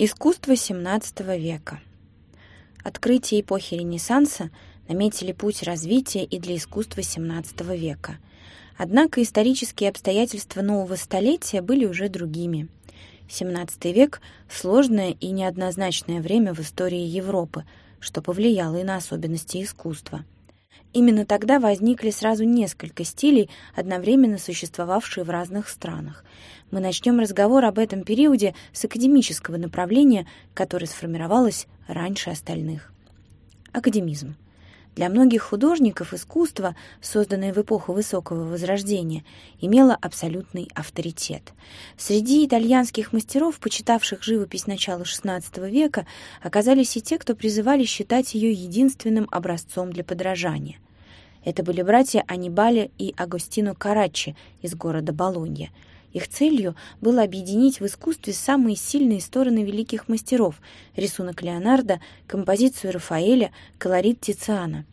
Искусство XVII века. Открытие эпохи Ренессанса наметили путь развития и для искусства XVII века. Однако исторические обстоятельства нового столетия были уже другими. XVII век — сложное и неоднозначное время в истории Европы, что повлияло и на особенности искусства. Именно тогда возникли сразу несколько стилей, одновременно существовавшие в разных странах. Мы начнем разговор об этом периоде с академического направления, которое сформировалось раньше остальных. Академизм. Для многих художников искусство, созданное в эпоху Высокого Возрождения, имело абсолютный авторитет. Среди итальянских мастеров, почитавших живопись начала XVI века, оказались и те, кто призывали считать ее единственным образцом для подражания. Это были братья Анибале и Агостино Караччи из города Болонья. Их целью было объединить в искусстве самые сильные стороны великих мастеров — рисунок Леонардо, композицию Рафаэля, колорит Тициана.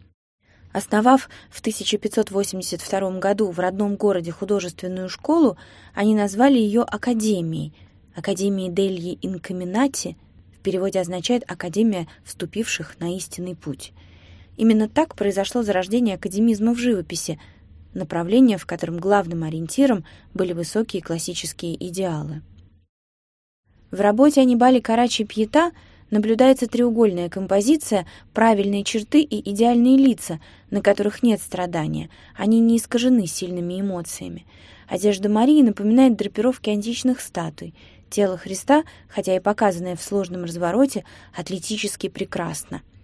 Основав в 1582 году в родном городе художественную школу, они назвали ее Академией. Академией Дельи Инкаминати в переводе означает «Академия вступивших на истинный путь». Именно так произошло зарождение академизма в живописи, направление, в котором главным ориентиром были высокие классические идеалы. В работе Анибали Карачи Пьета наблюдается треугольная композиция, правильные черты и идеальные лица, на которых нет страдания, они не искажены сильными эмоциями. Одежда Марии напоминает драпировки античных статуй. Тело Христа, хотя и показанное в сложном развороте, атлетически прекрасно —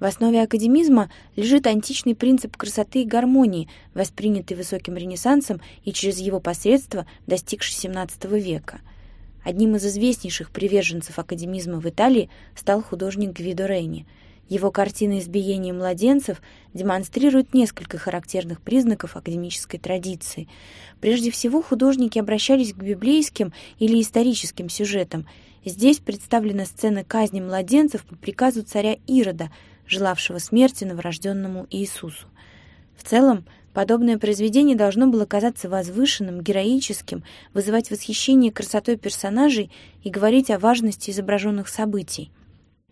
в основе академизма лежит античный принцип красоты и гармонии, воспринятый высоким ренессансом и через его посредство достигший XVII века. Одним из известнейших приверженцев академизма в Италии стал художник Гвидо Рейни. Его картины «Избиение младенцев» демонстрируют несколько характерных признаков академической традиции. Прежде всего, художники обращались к библейским или историческим сюжетам. Здесь представлена сцена казни младенцев по приказу царя Ирода – желавшего смерти новорожденному Иисусу. В целом, подобное произведение должно было казаться возвышенным, героическим, вызывать восхищение красотой персонажей и говорить о важности изображенных событий.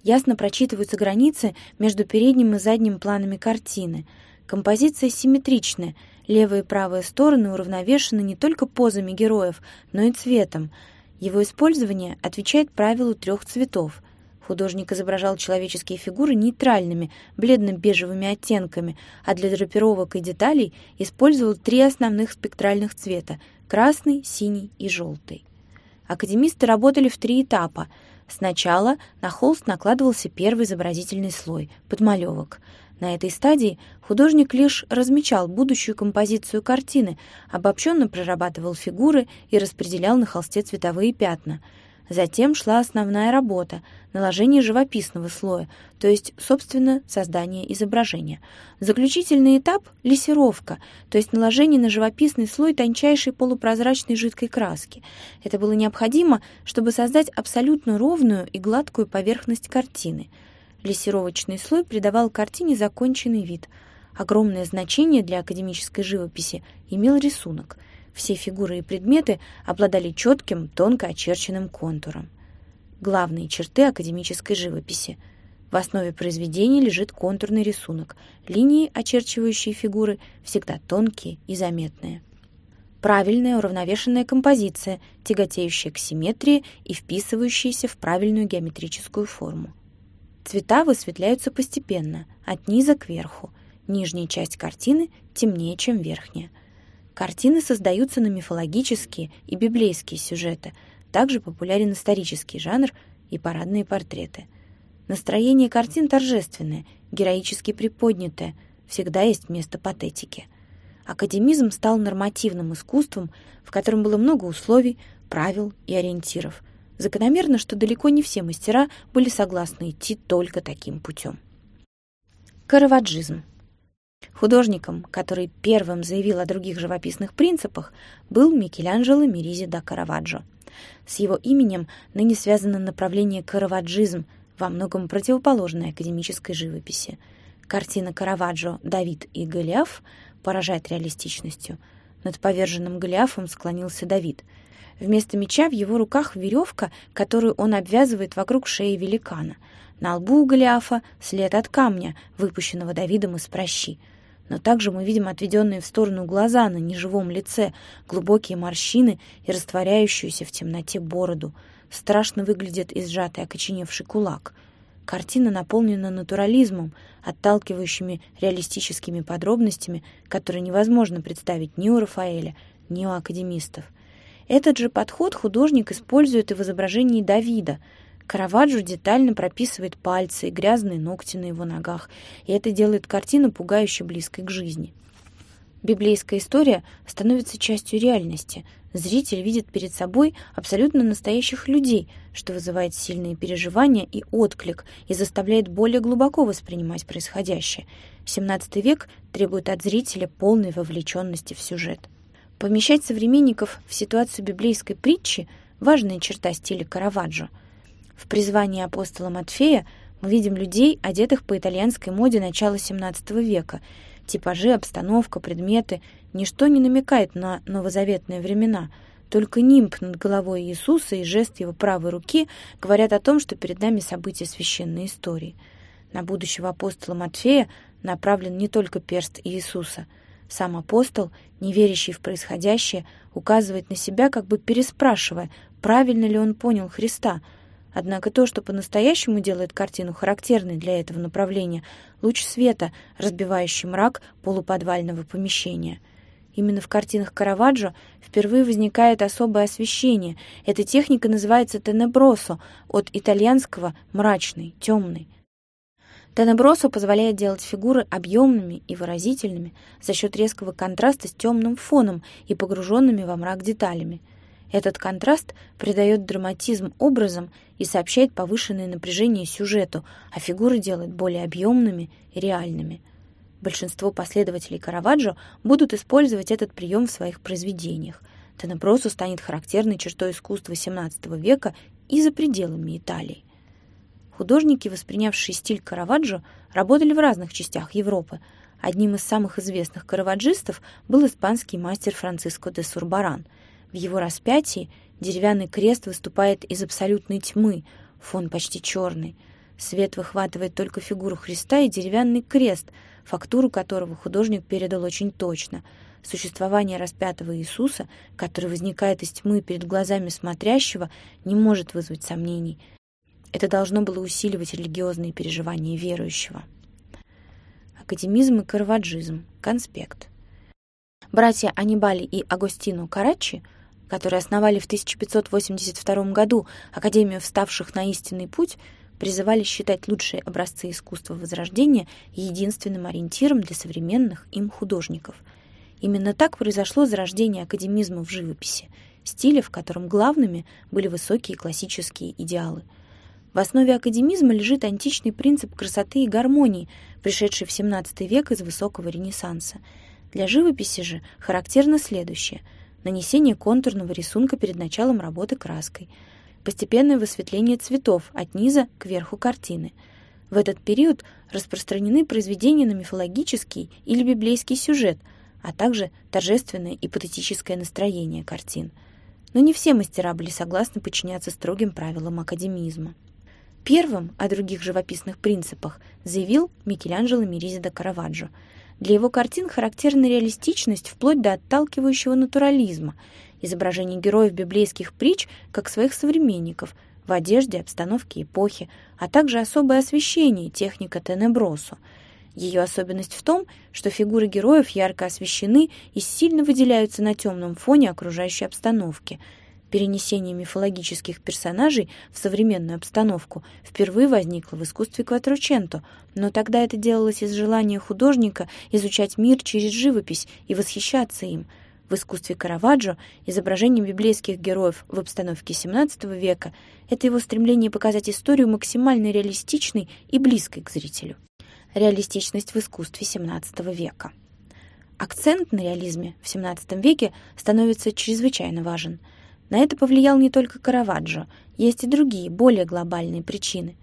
Ясно прочитываются границы между передним и задним планами картины. Композиция симметричная, левая и правая стороны уравновешены не только позами героев, но и цветом. Его использование отвечает правилу трех цветов — Художник изображал человеческие фигуры нейтральными, бледно-бежевыми оттенками, а для драпировок и деталей использовал три основных спектральных цвета — красный, синий и желтый. Академисты работали в три этапа. Сначала на холст накладывался первый изобразительный слой — подмалевок. На этой стадии художник лишь размечал будущую композицию картины, обобщенно прорабатывал фигуры и распределял на холсте цветовые пятна — Затем шла основная работа — наложение живописного слоя, то есть, собственно, создание изображения. Заключительный этап — лессировка, то есть наложение на живописный слой тончайшей полупрозрачной жидкой краски. Это было необходимо, чтобы создать абсолютно ровную и гладкую поверхность картины. Лессировочный слой придавал картине законченный вид. Огромное значение для академической живописи имел рисунок — все фигуры и предметы обладали четким, тонко очерченным контуром. Главные черты академической живописи. В основе произведения лежит контурный рисунок. Линии, очерчивающие фигуры, всегда тонкие и заметные. Правильная уравновешенная композиция, тяготеющая к симметрии и вписывающаяся в правильную геометрическую форму. Цвета высветляются постепенно, от низа к верху. Нижняя часть картины темнее, чем верхняя. Картины создаются на мифологические и библейские сюжеты. Также популярен исторический жанр и парадные портреты. Настроение картин торжественное, героически приподнятое, всегда есть место патетики. Академизм стал нормативным искусством, в котором было много условий, правил и ориентиров. Закономерно, что далеко не все мастера были согласны идти только таким путем. Караваджизм Художником, который первым заявил о других живописных принципах, был Микеланджело Меризи да Караваджо. С его именем ныне связано направление караваджизм, во многом противоположное академической живописи. Картина Караваджо «Давид и Голиаф» поражает реалистичностью. Над поверженным Голиафом склонился Давид. Вместо меча в его руках веревка, которую он обвязывает вокруг шеи великана. На лбу у Голиафа след от камня, выпущенного Давидом из прощи. Но также мы видим отведенные в сторону глаза на неживом лице, глубокие морщины и растворяющуюся в темноте бороду. Страшно выглядит и сжатый окоченевший кулак. Картина наполнена натурализмом, отталкивающими реалистическими подробностями, которые невозможно представить ни у Рафаэля, ни у академистов. Этот же подход художник использует и в изображении Давида. Караваджо детально прописывает пальцы и грязные ногти на его ногах, и это делает картину пугающе близкой к жизни. Библейская история становится частью реальности. Зритель видит перед собой абсолютно настоящих людей, что вызывает сильные переживания и отклик и заставляет более глубоко воспринимать происходящее. XVII век требует от зрителя полной вовлеченности в сюжет. Помещать современников в ситуацию библейской притчи – важная черта стиля Караваджо. В призвании апостола Матфея мы видим людей, одетых по итальянской моде начала XVII века. Типажи, обстановка, предметы – ничто не намекает на новозаветные времена. Только нимб над головой Иисуса и жест его правой руки говорят о том, что перед нами события священной истории. На будущего апостола Матфея направлен не только перст Иисуса – сам апостол, не верящий в происходящее, указывает на себя, как бы переспрашивая, правильно ли он понял Христа. Однако то, что по-настоящему делает картину характерной для этого направления, луч света, разбивающий мрак полуподвального помещения. Именно в картинах Караваджо впервые возникает особое освещение. Эта техника называется тенебросо, от итальянского «мрачный», «темный». Тенебросо позволяет делать фигуры объемными и выразительными за счет резкого контраста с темным фоном и погруженными во мрак деталями. Этот контраст придает драматизм образам и сообщает повышенное напряжение сюжету, а фигуры делает более объемными и реальными. Большинство последователей Караваджо будут использовать этот прием в своих произведениях. Тенебросо станет характерной чертой искусства XVII века и за пределами Италии. Художники, воспринявшие стиль Караваджо, работали в разных частях Европы. Одним из самых известных караваджистов был испанский мастер Франциско де Сурбаран. В его распятии деревянный крест выступает из абсолютной тьмы, фон почти черный. Свет выхватывает только фигуру Христа и деревянный крест, фактуру которого художник передал очень точно. Существование распятого Иисуса, который возникает из тьмы перед глазами смотрящего, не может вызвать сомнений – это должно было усиливать религиозные переживания верующего. Академизм и карваджизм. Конспект. Братья Анибали и Агостино Карачи, которые основали в 1582 году Академию вставших на истинный путь, призывали считать лучшие образцы искусства Возрождения единственным ориентиром для современных им художников. Именно так произошло зарождение академизма в живописи, стиля, в котором главными были высокие классические идеалы – в основе академизма лежит античный принцип красоты и гармонии, пришедший в XVII век из высокого Ренессанса. Для живописи же характерно следующее – нанесение контурного рисунка перед началом работы краской, постепенное высветление цветов от низа к верху картины. В этот период распространены произведения на мифологический или библейский сюжет, а также торжественное и патетическое настроение картин. Но не все мастера были согласны подчиняться строгим правилам академизма. Первым о других живописных принципах заявил Микеланджело Меризи де Караваджо. Для его картин характерна реалистичность вплоть до отталкивающего натурализма, изображение героев библейских притч как своих современников в одежде, обстановке эпохи, а также особое освещение, техника тенебросо. Ее особенность в том, что фигуры героев ярко освещены и сильно выделяются на темном фоне окружающей обстановки – Перенесение мифологических персонажей в современную обстановку впервые возникло в искусстве Кватроченто, но тогда это делалось из желания художника изучать мир через живопись и восхищаться им. В искусстве Караваджо изображение библейских героев в обстановке XVII века — это его стремление показать историю максимально реалистичной и близкой к зрителю. Реалистичность в искусстве XVII века. Акцент на реализме в XVII веке становится чрезвычайно важен — на это повлиял не только Караваджо, есть и другие, более глобальные причины.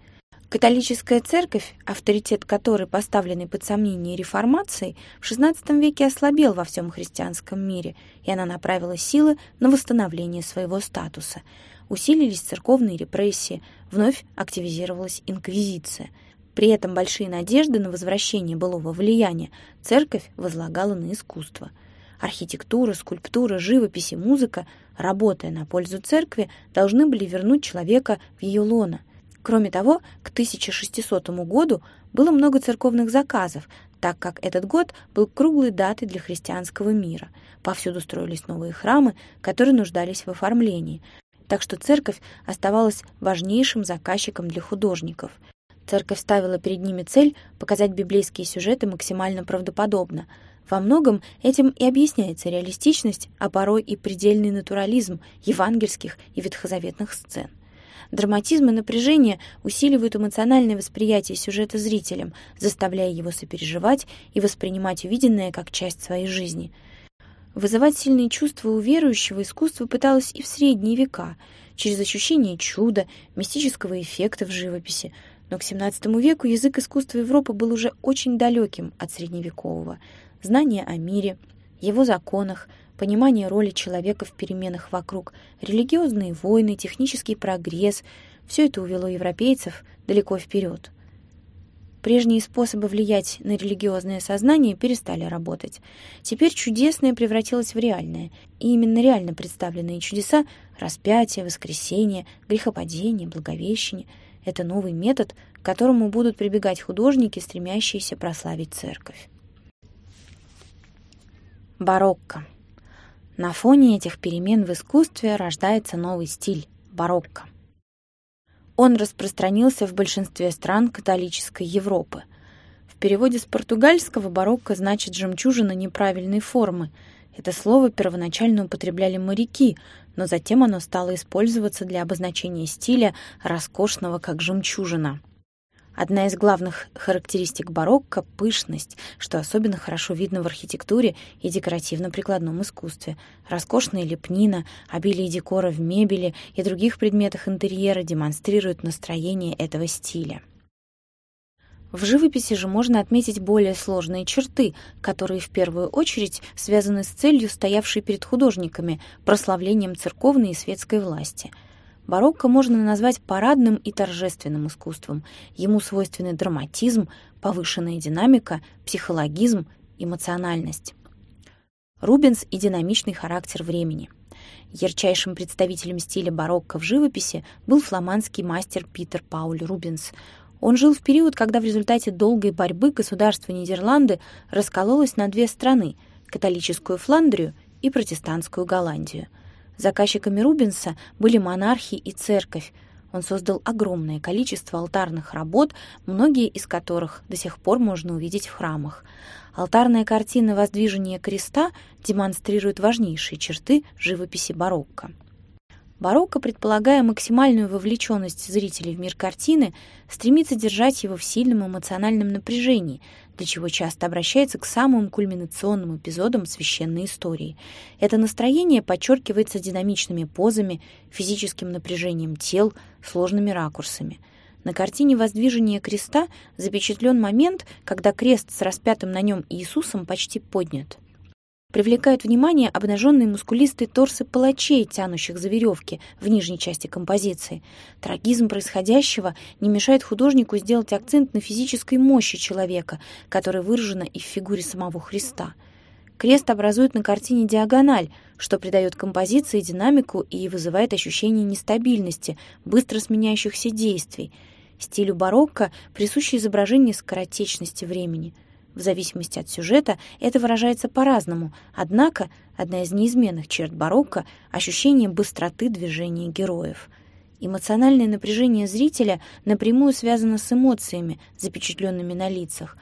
Католическая церковь, авторитет которой, поставленный под сомнение реформацией, в XVI веке ослабел во всем христианском мире, и она направила силы на восстановление своего статуса. Усилились церковные репрессии, вновь активизировалась инквизиция. При этом большие надежды на возвращение былого влияния церковь возлагала на искусство. Архитектура, скульптура, живопись и музыка, работая на пользу церкви, должны были вернуть человека в ее лоно – Кроме того, к 1600 году было много церковных заказов, так как этот год был круглой датой для христианского мира. Повсюду строились новые храмы, которые нуждались в оформлении. Так что церковь оставалась важнейшим заказчиком для художников. Церковь ставила перед ними цель показать библейские сюжеты максимально правдоподобно. Во многом этим и объясняется реалистичность, а порой и предельный натурализм евангельских и ветхозаветных сцен. Драматизм и напряжение усиливают эмоциональное восприятие сюжета зрителям, заставляя его сопереживать и воспринимать увиденное как часть своей жизни. Вызывать сильные чувства у верующего искусство пыталось и в средние века, через ощущение чуда, мистического эффекта в живописи, но к XVII веку язык искусства Европы был уже очень далеким от средневекового. Знание о мире, его законах, понимание роли человека в переменах вокруг, религиозные войны, технический прогресс — все это увело европейцев далеко вперед. Прежние способы влиять на религиозное сознание перестали работать. Теперь чудесное превратилось в реальное, и именно реально представленные чудеса — распятие, воскресение, грехопадение, благовещение — это новый метод, к которому будут прибегать художники, стремящиеся прославить церковь. Барокко на фоне этих перемен в искусстве рождается новый стиль – барокко. Он распространился в большинстве стран католической Европы. В переводе с португальского барокко значит «жемчужина неправильной формы». Это слово первоначально употребляли моряки, но затем оно стало использоваться для обозначения стиля роскошного, как жемчужина – Одна из главных характеристик барокко — пышность, что особенно хорошо видно в архитектуре и декоративно-прикладном искусстве. Роскошная лепнина, обилие декора в мебели и других предметах интерьера демонстрируют настроение этого стиля. В живописи же можно отметить более сложные черты, которые в первую очередь связаны с целью, стоявшей перед художниками, прославлением церковной и светской власти — Барокко можно назвать парадным и торжественным искусством. Ему свойственны драматизм, повышенная динамика, психологизм, эмоциональность. Рубенс и динамичный характер времени. Ярчайшим представителем стиля барокко в живописи был фламандский мастер Питер Пауль Рубенс. Он жил в период, когда в результате долгой борьбы государство Нидерланды раскололось на две страны — католическую Фландрию и протестантскую Голландию — Заказчиками Рубенса были монархи и церковь. Он создал огромное количество алтарных работ, многие из которых до сих пор можно увидеть в храмах. Алтарная картина «Воздвижение креста» демонстрирует важнейшие черты живописи барокко. Барокко, предполагая максимальную вовлеченность зрителей в мир картины, стремится держать его в сильном эмоциональном напряжении, для чего часто обращается к самым кульминационным эпизодам священной истории. Это настроение подчеркивается динамичными позами, физическим напряжением тел, сложными ракурсами. На картине «Воздвижение креста» запечатлен момент, когда крест с распятым на нем Иисусом почти поднят привлекают внимание обнаженные мускулистые торсы палачей, тянущих за веревки в нижней части композиции. Трагизм происходящего не мешает художнику сделать акцент на физической мощи человека, которая выражена и в фигуре самого Христа. Крест образует на картине диагональ, что придает композиции динамику и вызывает ощущение нестабильности, быстро сменяющихся действий. Стилю барокко присуще изображение скоротечности времени — в зависимости от сюжета это выражается по-разному, однако одна из неизменных черт барокко — ощущение быстроты движения героев. Эмоциональное напряжение зрителя напрямую связано с эмоциями, запечатленными на лицах.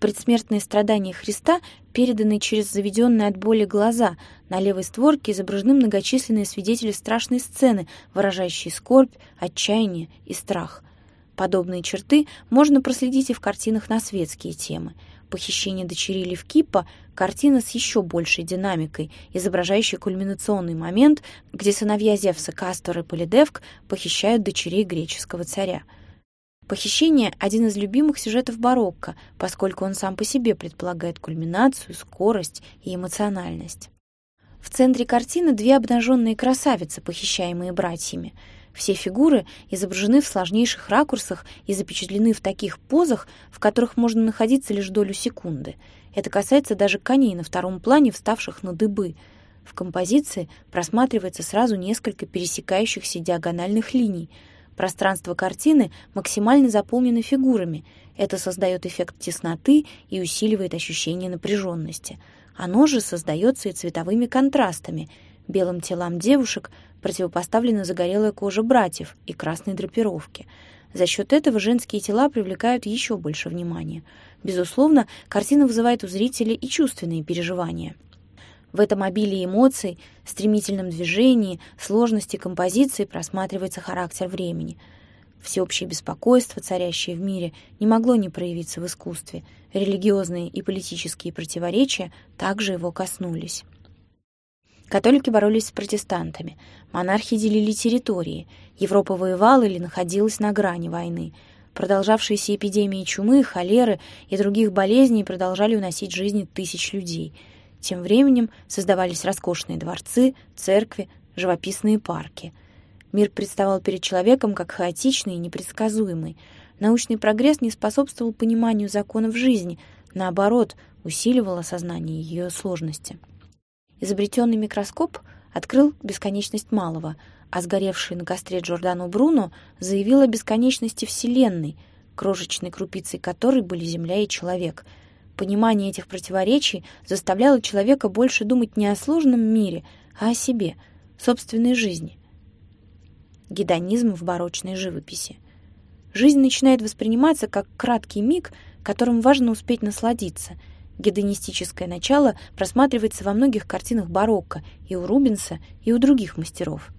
Предсмертные страдания Христа переданы через заведенные от боли глаза. На левой створке изображены многочисленные свидетели страшной сцены, выражающие скорбь, отчаяние и страх. Подобные черты можно проследить и в картинах на светские темы. «Похищение дочери Левкипа» — картина с еще большей динамикой, изображающая кульминационный момент, где сыновья Зевса Кастор и Полидевк похищают дочерей греческого царя. Похищение – один из любимых сюжетов барокко, поскольку он сам по себе предполагает кульминацию, скорость и эмоциональность. В центре картины две обнаженные красавицы, похищаемые братьями. Все фигуры изображены в сложнейших ракурсах и запечатлены в таких позах, в которых можно находиться лишь долю секунды. Это касается даже коней на втором плане, вставших на дыбы. В композиции просматривается сразу несколько пересекающихся диагональных линий – Пространство картины максимально заполнено фигурами. Это создает эффект тесноты и усиливает ощущение напряженности. Оно же создается и цветовыми контрастами. Белым телам девушек противопоставлена загорелая кожа братьев и красные драпировки. За счет этого женские тела привлекают еще больше внимания. Безусловно, картина вызывает у зрителя и чувственные переживания – в этом обилии эмоций, стремительном движении, сложности композиции просматривается характер времени. Всеобщее беспокойство, царящее в мире, не могло не проявиться в искусстве. Религиозные и политические противоречия также его коснулись. Католики боролись с протестантами, монархи делили территории, Европа воевала или находилась на грани войны. Продолжавшиеся эпидемии чумы, холеры и других болезней продолжали уносить жизни тысяч людей — тем временем создавались роскошные дворцы, церкви, живописные парки. Мир представал перед человеком как хаотичный и непредсказуемый. Научный прогресс не способствовал пониманию законов жизни, наоборот, усиливал осознание ее сложности. Изобретенный микроскоп открыл бесконечность малого, а сгоревший на костре Джордано Бруно заявил о бесконечности Вселенной, крошечной крупицей которой были Земля и человек — Понимание этих противоречий заставляло человека больше думать не о сложном мире, а о себе, собственной жизни. Гедонизм в барочной живописи. Жизнь начинает восприниматься как краткий миг, которым важно успеть насладиться. Гедонистическое начало просматривается во многих картинах барокко и у Рубенса, и у других мастеров.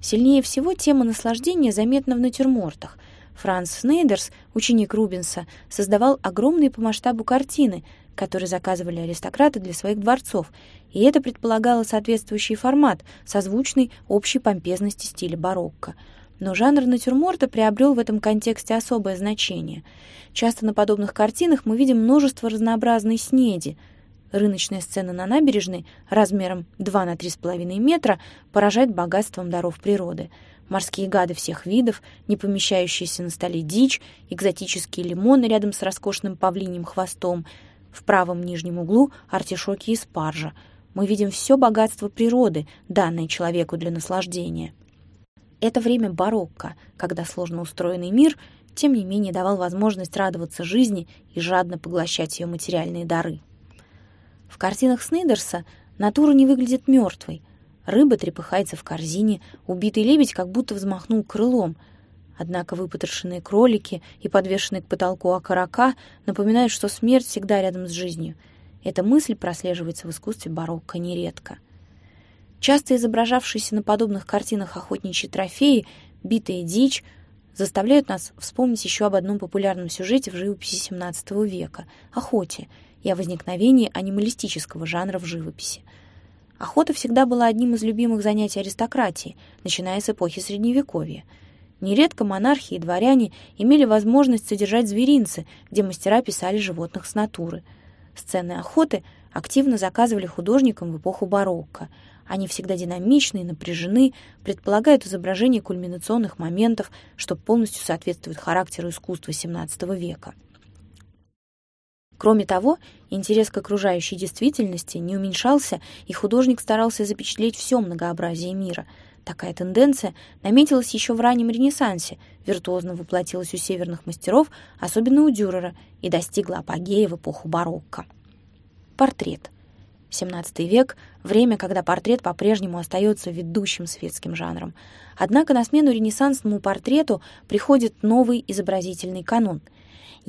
Сильнее всего тема наслаждения заметна в натюрмортах — Франц Снейдерс, ученик Рубенса, создавал огромные по масштабу картины, которые заказывали аристократы для своих дворцов, и это предполагало соответствующий формат, созвучный общей помпезности стиля барокко. Но жанр натюрморта приобрел в этом контексте особое значение. Часто на подобных картинах мы видим множество разнообразной снеди. Рыночная сцена на набережной размером 2 на 3,5 метра поражает богатством даров природы — морские гады всех видов, не помещающиеся на столе дичь, экзотические лимоны рядом с роскошным павлиним хвостом, в правом нижнем углу артишоки и спаржа. Мы видим все богатство природы, данное человеку для наслаждения. Это время барокко, когда сложно устроенный мир, тем не менее, давал возможность радоваться жизни и жадно поглощать ее материальные дары. В картинах Снейдерса натура не выглядит мертвой, Рыба трепыхается в корзине, убитый лебедь как будто взмахнул крылом. Однако выпотрошенные кролики и подвешенные к потолку окорока напоминают, что смерть всегда рядом с жизнью. Эта мысль прослеживается в искусстве барокко нередко. Часто изображавшиеся на подобных картинах охотничьи трофеи, битая дичь, заставляют нас вспомнить еще об одном популярном сюжете в живописи XVII века — охоте и о возникновении анималистического жанра в живописи — Охота всегда была одним из любимых занятий аристократии, начиная с эпохи Средневековья. Нередко монархи и дворяне имели возможность содержать зверинцы, где мастера писали животных с натуры. Сцены охоты активно заказывали художникам в эпоху барокко. Они всегда динамичны и напряжены, предполагают изображение кульминационных моментов, что полностью соответствует характеру искусства XVII века. Кроме того, интерес к окружающей действительности не уменьшался, и художник старался запечатлеть все многообразие мира. Такая тенденция наметилась еще в раннем Ренессансе, виртуозно воплотилась у северных мастеров, особенно у Дюрера, и достигла апогея в эпоху барокко. Портрет. XVII век — время, когда портрет по-прежнему остается ведущим светским жанром. Однако на смену ренессансному портрету приходит новый изобразительный канон —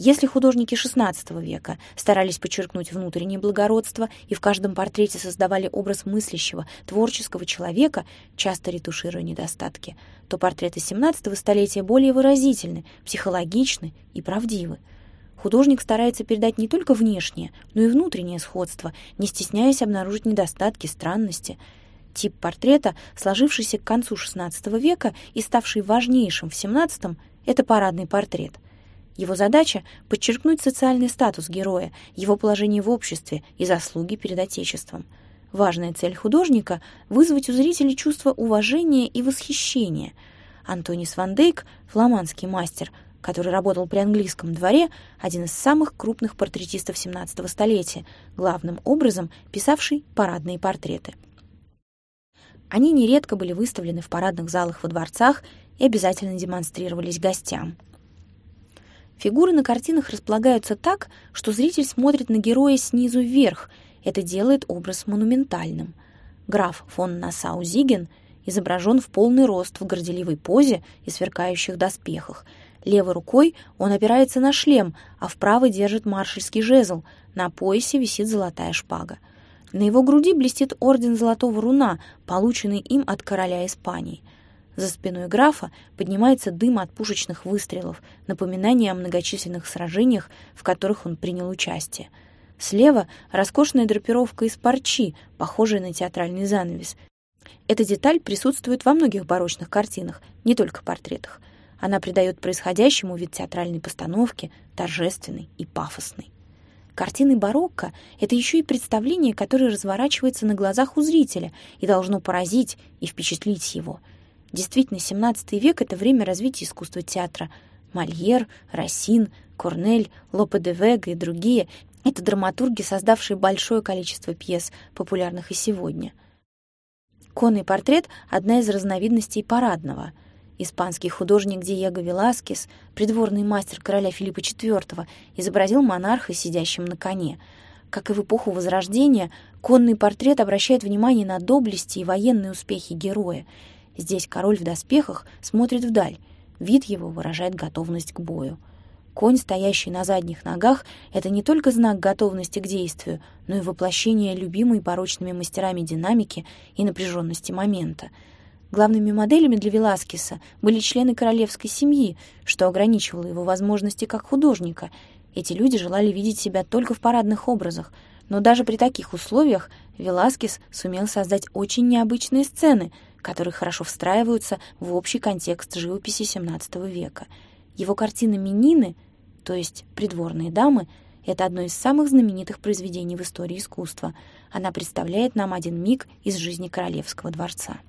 если художники XVI века старались подчеркнуть внутреннее благородство и в каждом портрете создавали образ мыслящего, творческого человека, часто ретушируя недостатки, то портреты XVII столетия более выразительны, психологичны и правдивы. Художник старается передать не только внешнее, но и внутреннее сходство, не стесняясь обнаружить недостатки, странности. Тип портрета, сложившийся к концу XVI века и ставший важнейшим в XVII, Это парадный портрет. Его задача — подчеркнуть социальный статус героя, его положение в обществе и заслуги перед Отечеством. Важная цель художника — вызвать у зрителей чувство уважения и восхищения. Антонис Ван Дейк, фламандский мастер — который работал при английском дворе, один из самых крупных портретистов XVII столетия, главным образом писавший парадные портреты. Они нередко были выставлены в парадных залах во дворцах и обязательно демонстрировались гостям. Фигуры на картинах располагаются так, что зритель смотрит на героя снизу вверх. Это делает образ монументальным. Граф фон Нассау-Зиген изображен в полный рост в горделивой позе и сверкающих доспехах — Левой рукой он опирается на шлем, а в правой держит маршальский жезл. На поясе висит золотая шпага. На его груди блестит орден Золотого Руна, полученный им от короля Испании. За спиной графа поднимается дым от пушечных выстрелов, напоминание о многочисленных сражениях, в которых он принял участие. Слева роскошная драпировка из парчи, похожая на театральный занавес. Эта деталь присутствует во многих барочных картинах, не только портретах. Она придает происходящему вид театральной постановки, торжественной и пафосной. Картины барокко — это еще и представление, которое разворачивается на глазах у зрителя и должно поразить и впечатлить его. Действительно, XVII век — это время развития искусства театра. Мольер, Рассин, Корнель, Лопе де Вега и другие — это драматурги, создавшие большое количество пьес, популярных и сегодня. Конный портрет — одна из разновидностей парадного — Испанский художник Диего Веласкес, придворный мастер короля Филиппа IV, изобразил монарха, сидящим на коне. Как и в эпоху Возрождения, конный портрет обращает внимание на доблести и военные успехи героя. Здесь король в доспехах смотрит вдаль, вид его выражает готовность к бою. Конь, стоящий на задних ногах, это не только знак готовности к действию, но и воплощение любимой порочными мастерами динамики и напряженности момента — Главными моделями для Веласкеса были члены королевской семьи, что ограничивало его возможности как художника. Эти люди желали видеть себя только в парадных образах, но даже при таких условиях Веласкес сумел создать очень необычные сцены, которые хорошо встраиваются в общий контекст живописи XVII века. Его картина «Минины», то есть «Придворные дамы», это одно из самых знаменитых произведений в истории искусства. Она представляет нам один миг из жизни королевского дворца.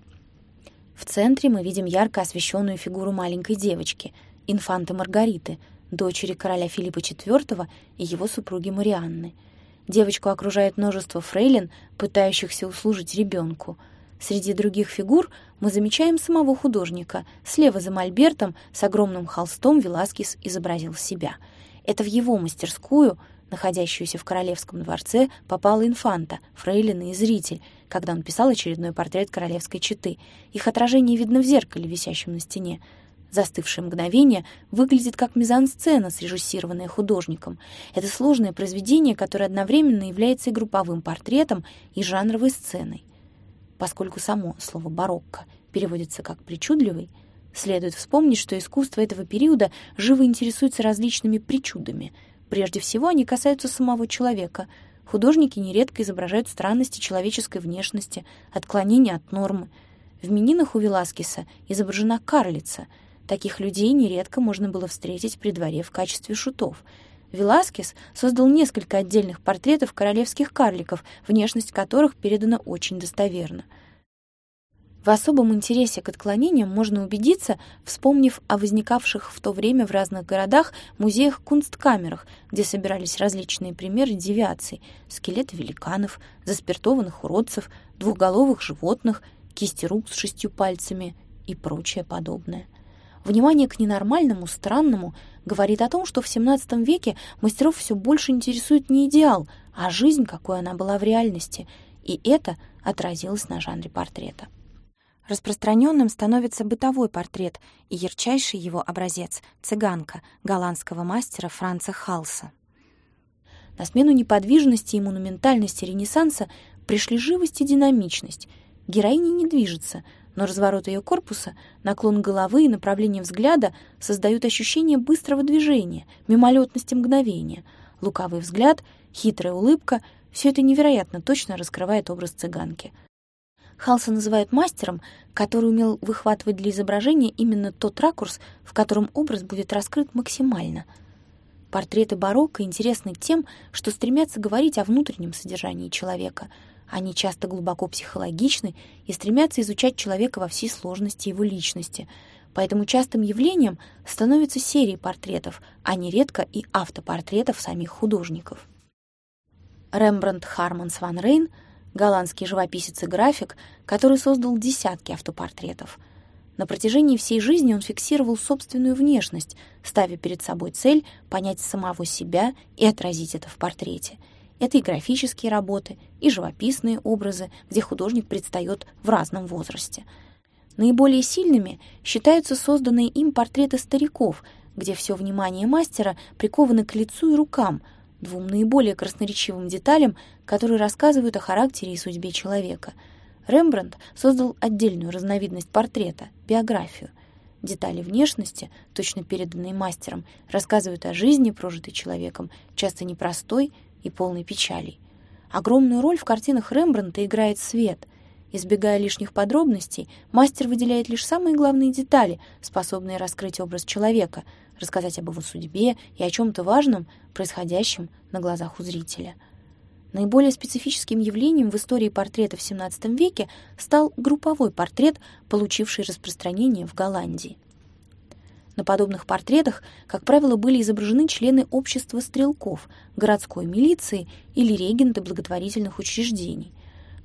В центре мы видим ярко освещенную фигуру маленькой девочки, инфанты Маргариты, дочери короля Филиппа IV и его супруги Марианны. Девочку окружает множество фрейлин, пытающихся услужить ребенку. Среди других фигур мы замечаем самого художника. Слева за мольбертом с огромным холстом Веласкес изобразил себя. Это в его мастерскую находящуюся в королевском дворце, попала инфанта, фрейлина и зритель, когда он писал очередной портрет королевской четы. Их отражение видно в зеркале, висящем на стене. Застывшее мгновение выглядит как мизансцена, срежиссированная художником. Это сложное произведение, которое одновременно является и групповым портретом, и жанровой сценой. Поскольку само слово «барокко» переводится как «причудливый», следует вспомнить, что искусство этого периода живо интересуется различными причудами — Прежде всего, они касаются самого человека. Художники нередко изображают странности человеческой внешности, отклонения от нормы. В «Мининах» у Веласкеса изображена карлица. Таких людей нередко можно было встретить при дворе в качестве шутов. Веласкес создал несколько отдельных портретов королевских карликов, внешность которых передана очень достоверно — в особом интересе к отклонениям можно убедиться, вспомнив о возникавших в то время в разных городах музеях-кунсткамерах, где собирались различные примеры девиаций — скелеты великанов, заспиртованных уродцев, двухголовых животных, кисти рук с шестью пальцами и прочее подобное. Внимание к ненормальному, странному говорит о том, что в XVII веке мастеров все больше интересует не идеал, а жизнь, какой она была в реальности, и это отразилось на жанре портрета. Распространенным становится бытовой портрет и ярчайший его образец — цыганка голландского мастера Франца Халса. На смену неподвижности и монументальности Ренессанса пришли живость и динамичность. Героиня не движется, но разворот ее корпуса, наклон головы и направление взгляда создают ощущение быстрого движения, мимолетности мгновения. Лукавый взгляд, хитрая улыбка — все это невероятно точно раскрывает образ цыганки — Халса называют мастером, который умел выхватывать для изображения именно тот ракурс, в котором образ будет раскрыт максимально. Портреты барокко интересны тем, что стремятся говорить о внутреннем содержании человека. Они часто глубоко психологичны и стремятся изучать человека во всей сложности его личности. Поэтому частым явлением становятся серии портретов, а нередко и автопортретов самих художников. Рембрандт Харманс ван Рейн — голландский живописец и график, который создал десятки автопортретов. На протяжении всей жизни он фиксировал собственную внешность, ставя перед собой цель понять самого себя и отразить это в портрете. Это и графические работы, и живописные образы, где художник предстает в разном возрасте. Наиболее сильными считаются созданные им портреты стариков, где все внимание мастера приковано к лицу и рукам — двум наиболее красноречивым деталям, которые рассказывают о характере и судьбе человека. Рембрандт создал отдельную разновидность портрета — биографию. Детали внешности, точно переданные мастером, рассказывают о жизни, прожитой человеком, часто непростой и полной печалей. Огромную роль в картинах Рембрандта играет свет. Избегая лишних подробностей, мастер выделяет лишь самые главные детали, способные раскрыть образ человека, рассказать об его судьбе и о чем-то важном, происходящем на глазах у зрителя. Наиболее специфическим явлением в истории портрета в XVII веке стал групповой портрет, получивший распространение в Голландии. На подобных портретах, как правило, были изображены члены общества стрелков, городской милиции или регенты благотворительных учреждений.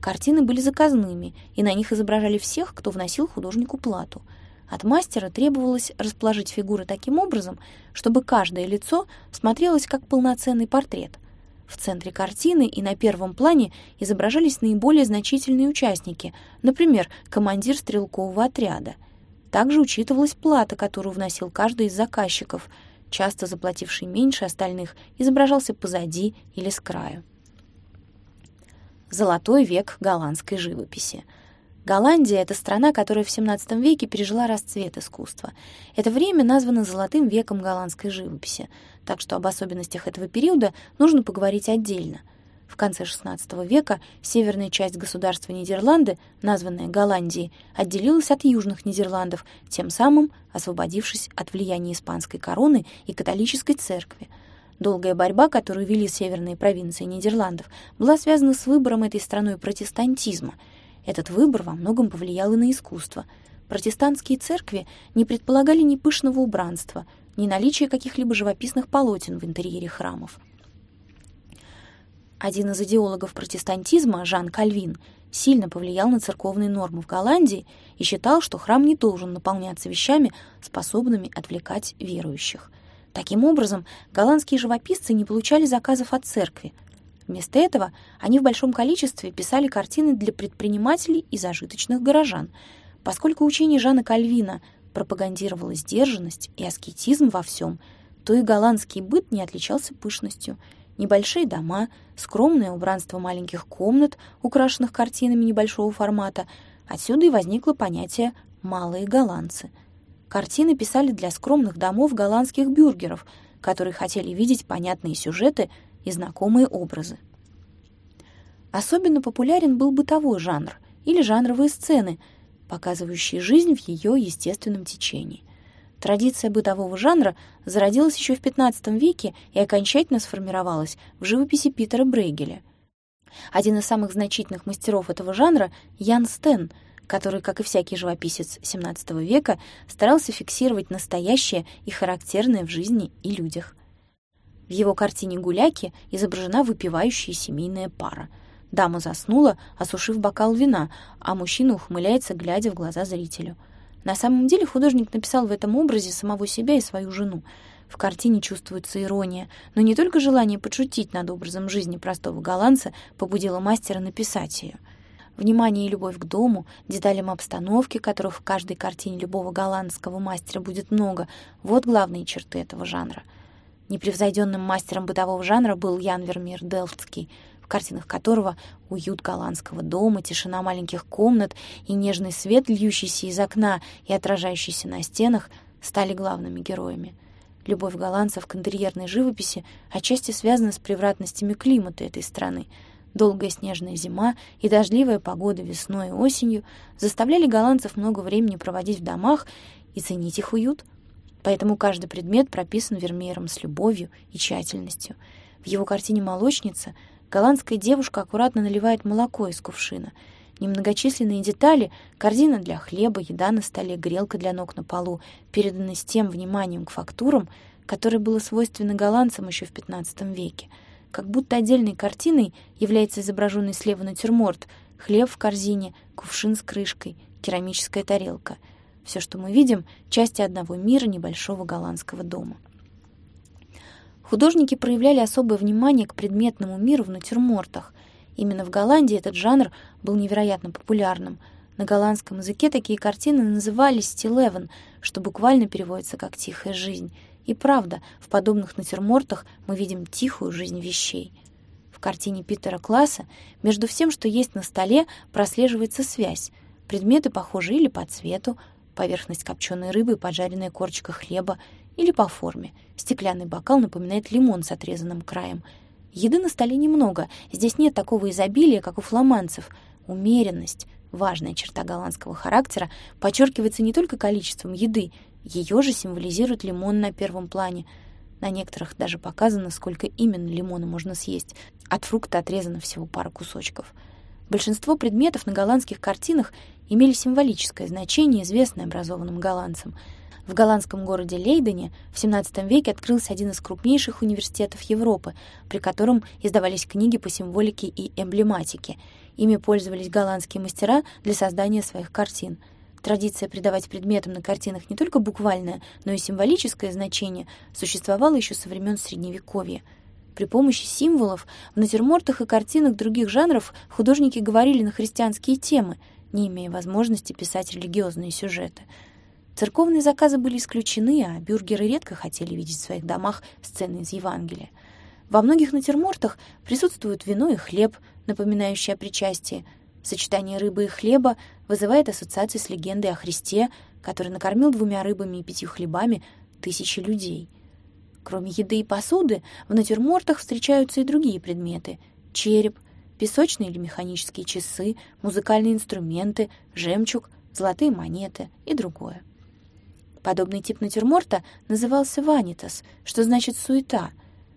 Картины были заказными, и на них изображали всех, кто вносил художнику плату — от мастера требовалось расположить фигуры таким образом, чтобы каждое лицо смотрелось как полноценный портрет. В центре картины и на первом плане изображались наиболее значительные участники, например, командир стрелкового отряда. Также учитывалась плата, которую вносил каждый из заказчиков, часто заплативший меньше остальных, изображался позади или с краю. Золотой век голландской живописи — Голландия — это страна, которая в XVII веке пережила расцвет искусства. Это время названо «золотым веком голландской живописи», так что об особенностях этого периода нужно поговорить отдельно. В конце XVI века северная часть государства Нидерланды, названная Голландией, отделилась от южных Нидерландов, тем самым освободившись от влияния испанской короны и католической церкви. Долгая борьба, которую вели северные провинции Нидерландов, была связана с выбором этой страной протестантизма — этот выбор во многом повлиял и на искусство. Протестантские церкви не предполагали ни пышного убранства, ни наличия каких-либо живописных полотен в интерьере храмов. Один из идеологов протестантизма, Жан Кальвин, сильно повлиял на церковные нормы в Голландии и считал, что храм не должен наполняться вещами, способными отвлекать верующих. Таким образом, голландские живописцы не получали заказов от церкви — Вместо этого они в большом количестве писали картины для предпринимателей и зажиточных горожан. Поскольку учение Жана Кальвина пропагандировало сдержанность и аскетизм во всем, то и голландский быт не отличался пышностью. Небольшие дома, скромное убранство маленьких комнат, украшенных картинами небольшого формата, отсюда и возникло понятие «малые голландцы». Картины писали для скромных домов голландских бюргеров, которые хотели видеть понятные сюжеты и знакомые образы. Особенно популярен был бытовой жанр или жанровые сцены, показывающие жизнь в ее естественном течении. Традиция бытового жанра зародилась еще в XV веке и окончательно сформировалась в живописи Питера Брейгеля. Один из самых значительных мастеров этого жанра — Ян Стен, который, как и всякий живописец XVII века, старался фиксировать настоящее и характерное в жизни и людях — в его картине «Гуляки» изображена выпивающая семейная пара. Дама заснула, осушив бокал вина, а мужчина ухмыляется, глядя в глаза зрителю. На самом деле художник написал в этом образе самого себя и свою жену. В картине чувствуется ирония, но не только желание подшутить над образом жизни простого голландца побудило мастера написать ее. Внимание и любовь к дому, деталям обстановки, которых в каждой картине любого голландского мастера будет много — вот главные черты этого жанра — Непревзойденным мастером бытового жанра был Ян Вермеер Делфтский, в картинах которого уют голландского дома, тишина маленьких комнат и нежный свет, льющийся из окна и отражающийся на стенах, стали главными героями. Любовь голландцев к интерьерной живописи отчасти связана с превратностями климата этой страны. долгая снежная зима и дождливая погода весной и осенью заставляли голландцев много времени проводить в домах и ценить их уют. Поэтому каждый предмет прописан Вермеером с любовью и тщательностью. В его картине «Молочница» голландская девушка аккуратно наливает молоко из кувшина. Немногочисленные детали — корзина для хлеба, еда на столе, грелка для ног на полу — переданы с тем вниманием к фактурам, которое было свойственно голландцам еще в XV веке — как будто отдельной картиной является изображенный слева натюрморт, хлеб в корзине, кувшин с крышкой, керамическая тарелка. Все, что мы видим, части одного мира небольшого голландского дома. Художники проявляли особое внимание к предметному миру в натюрмортах. Именно в Голландии этот жанр был невероятно популярным. На голландском языке такие картины назывались «стилевен», что буквально переводится как «тихая жизнь», и правда, в подобных натюрмортах мы видим тихую жизнь вещей. В картине Питера Класса между всем, что есть на столе, прослеживается связь. Предметы похожи или по цвету, поверхность копченой рыбы, поджаренная корочка хлеба, или по форме. Стеклянный бокал напоминает лимон с отрезанным краем. Еды на столе немного, здесь нет такого изобилия, как у фламандцев. Умеренность, важная черта голландского характера, подчеркивается не только количеством еды, ее же символизирует лимон на первом плане. На некоторых даже показано, сколько именно лимона можно съесть. От фрукта отрезано всего пара кусочков. Большинство предметов на голландских картинах имели символическое значение, известное образованным голландцам. В голландском городе Лейдене в XVII веке открылся один из крупнейших университетов Европы, при котором издавались книги по символике и эмблематике. Ими пользовались голландские мастера для создания своих картин — Традиция придавать предметам на картинах не только буквальное, но и символическое значение существовала еще со времен Средневековья. При помощи символов в натюрмортах и картинах других жанров художники говорили на христианские темы, не имея возможности писать религиозные сюжеты. Церковные заказы были исключены, а бюргеры редко хотели видеть в своих домах сцены из Евангелия. Во многих натюрмортах присутствуют вино и хлеб, напоминающие о причастии – Сочетание рыбы и хлеба вызывает ассоциации с легендой о Христе, который накормил двумя рыбами и пятью хлебами тысячи людей. Кроме еды и посуды, в натюрмортах встречаются и другие предметы — череп, песочные или механические часы, музыкальные инструменты, жемчуг, золотые монеты и другое. Подобный тип натюрморта назывался «ванитас», что значит «суета»,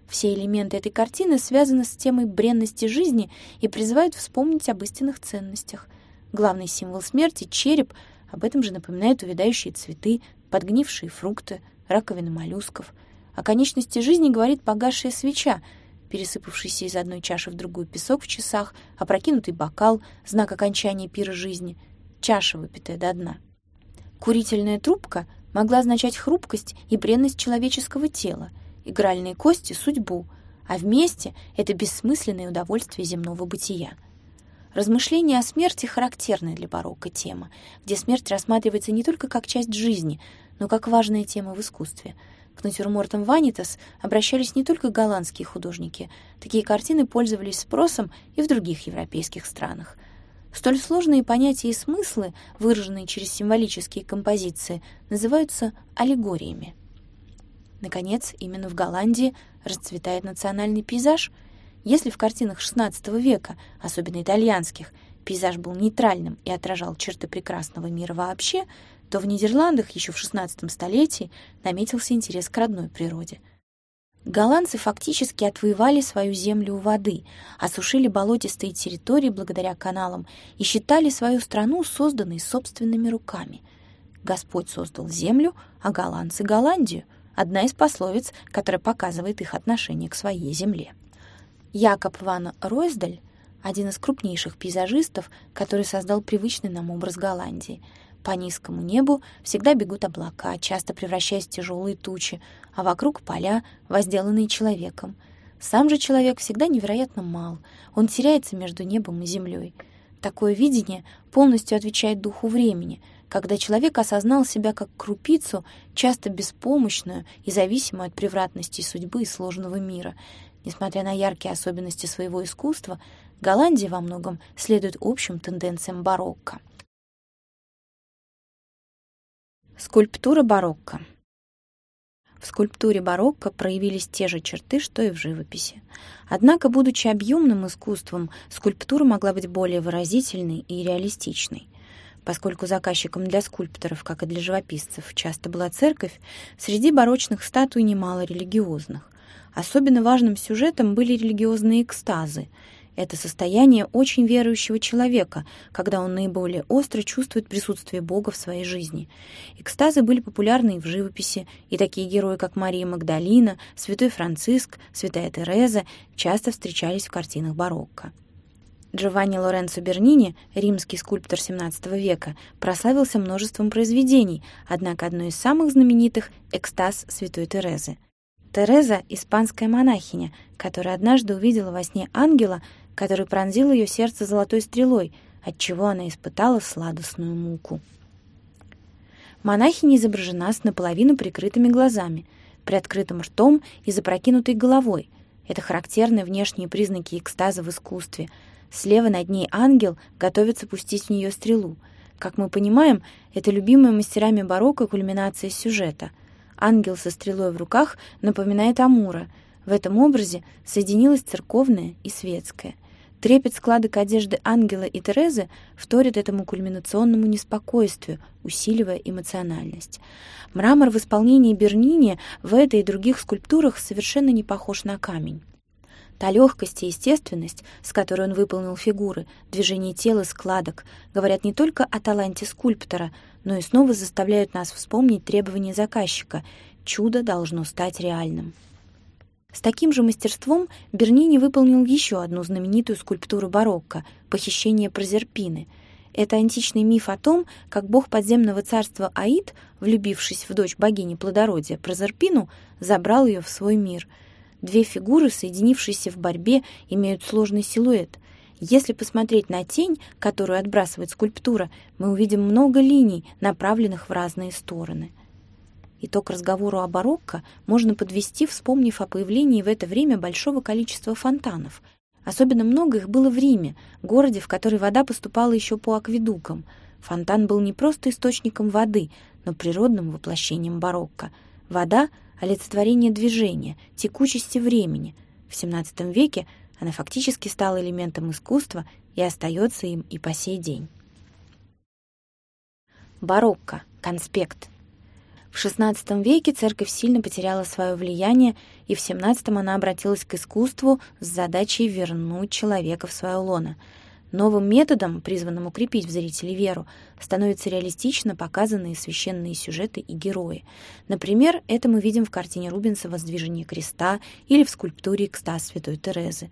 все элементы этой картины связаны с темой бренности жизни и призывают вспомнить об истинных ценностях. Главный символ смерти — череп, об этом же напоминают увядающие цветы, подгнившие фрукты, раковины моллюсков. О конечности жизни говорит погасшая свеча, пересыпавшийся из одной чаши в другую песок в часах, опрокинутый бокал, знак окончания пира жизни, чаша, выпитая до дна. Курительная трубка могла означать хрупкость и бренность человеческого тела — игральные кости — судьбу, а вместе — это бессмысленное удовольствие земного бытия. Размышления о смерти характерны для барокко тема, где смерть рассматривается не только как часть жизни, но как важная тема в искусстве. К натюрмортам Ванитас обращались не только голландские художники, такие картины пользовались спросом и в других европейских странах. Столь сложные понятия и смыслы, выраженные через символические композиции, называются аллегориями. Наконец, именно в Голландии расцветает национальный пейзаж. Если в картинах XVI века, особенно итальянских, пейзаж был нейтральным и отражал черты прекрасного мира вообще, то в Нидерландах еще в XVI столетии наметился интерес к родной природе. Голландцы фактически отвоевали свою землю у воды, осушили болотистые территории благодаря каналам и считали свою страну созданной собственными руками. Господь создал землю, а голландцы — Голландию — одна из пословиц, которая показывает их отношение к своей земле. Якоб ван Ройсдаль — один из крупнейших пейзажистов, который создал привычный нам образ Голландии. По низкому небу всегда бегут облака, часто превращаясь в тяжелые тучи, а вокруг поля, возделанные человеком. Сам же человек всегда невероятно мал, он теряется между небом и землей. Такое видение полностью отвечает духу времени — когда человек осознал себя как крупицу, часто беспомощную и зависимую от превратности судьбы и сложного мира. Несмотря на яркие особенности своего искусства, Голландия во многом следует общим тенденциям барокко. Скульптура барокко В скульптуре барокко проявились те же черты, что и в живописи. Однако, будучи объемным искусством, скульптура могла быть более выразительной и реалистичной. Поскольку заказчиком для скульпторов, как и для живописцев, часто была церковь, среди барочных статуй немало религиозных. Особенно важным сюжетом были религиозные экстазы — это состояние очень верующего человека, когда он наиболее остро чувствует присутствие Бога в своей жизни. Экстазы были популярны и в живописи, и такие герои, как Мария Магдалина, Святой Франциск, Святая Тереза, часто встречались в картинах барокко. Джованни Лоренцо Бернини, римский скульптор XVII века, прославился множеством произведений, однако одно из самых знаменитых — «Экстаз Святой Терезы». Тереза — испанская монахиня, которая однажды увидела во сне ангела, который пронзил ее сердце золотой стрелой, отчего она испытала сладостную муку. Монахиня изображена с наполовину прикрытыми глазами, приоткрытым ртом и запрокинутой головой. Это характерные внешние признаки экстаза в искусстве. Слева над ней ангел готовится пустить в нее стрелу. Как мы понимаем, это любимая мастерами барокко кульминация сюжета. Ангел со стрелой в руках напоминает Амура. В этом образе соединилось церковное и светское — Трепет складок одежды Ангела и Терезы вторит этому кульминационному неспокойствию, усиливая эмоциональность. Мрамор в исполнении Бернини в этой и других скульптурах совершенно не похож на камень. Та легкость и естественность, с которой он выполнил фигуры, движение тела, складок, говорят не только о таланте скульптора, но и снова заставляют нас вспомнить требования заказчика. Чудо должно стать реальным. С таким же мастерством Бернини выполнил еще одну знаменитую скульптуру барокко — «Похищение Прозерпины». Это античный миф о том, как бог подземного царства Аид, влюбившись в дочь богини плодородия Прозерпину, забрал ее в свой мир. Две фигуры, соединившиеся в борьбе, имеют сложный силуэт. Если посмотреть на тень, которую отбрасывает скульптура, мы увидим много линий, направленных в разные стороны. Итог разговору о барокко можно подвести, вспомнив о появлении в это время большого количества фонтанов. Особенно много их было в Риме, городе, в который вода поступала еще по акведукам. Фонтан был не просто источником воды, но природным воплощением барокко. Вода — олицетворение движения, текучести времени. В XVII веке она фактически стала элементом искусства и остается им и по сей день. Барокко. Конспект. В XVI веке церковь сильно потеряла свое влияние, и в XVII она обратилась к искусству с задачей вернуть человека в свое лоно. Новым методом, призванным укрепить в зрителе веру, становятся реалистично показанные священные сюжеты и герои. Например, это мы видим в картине Рубенса «Воздвижение креста» или в скульптуре «Экстаз Святой Терезы».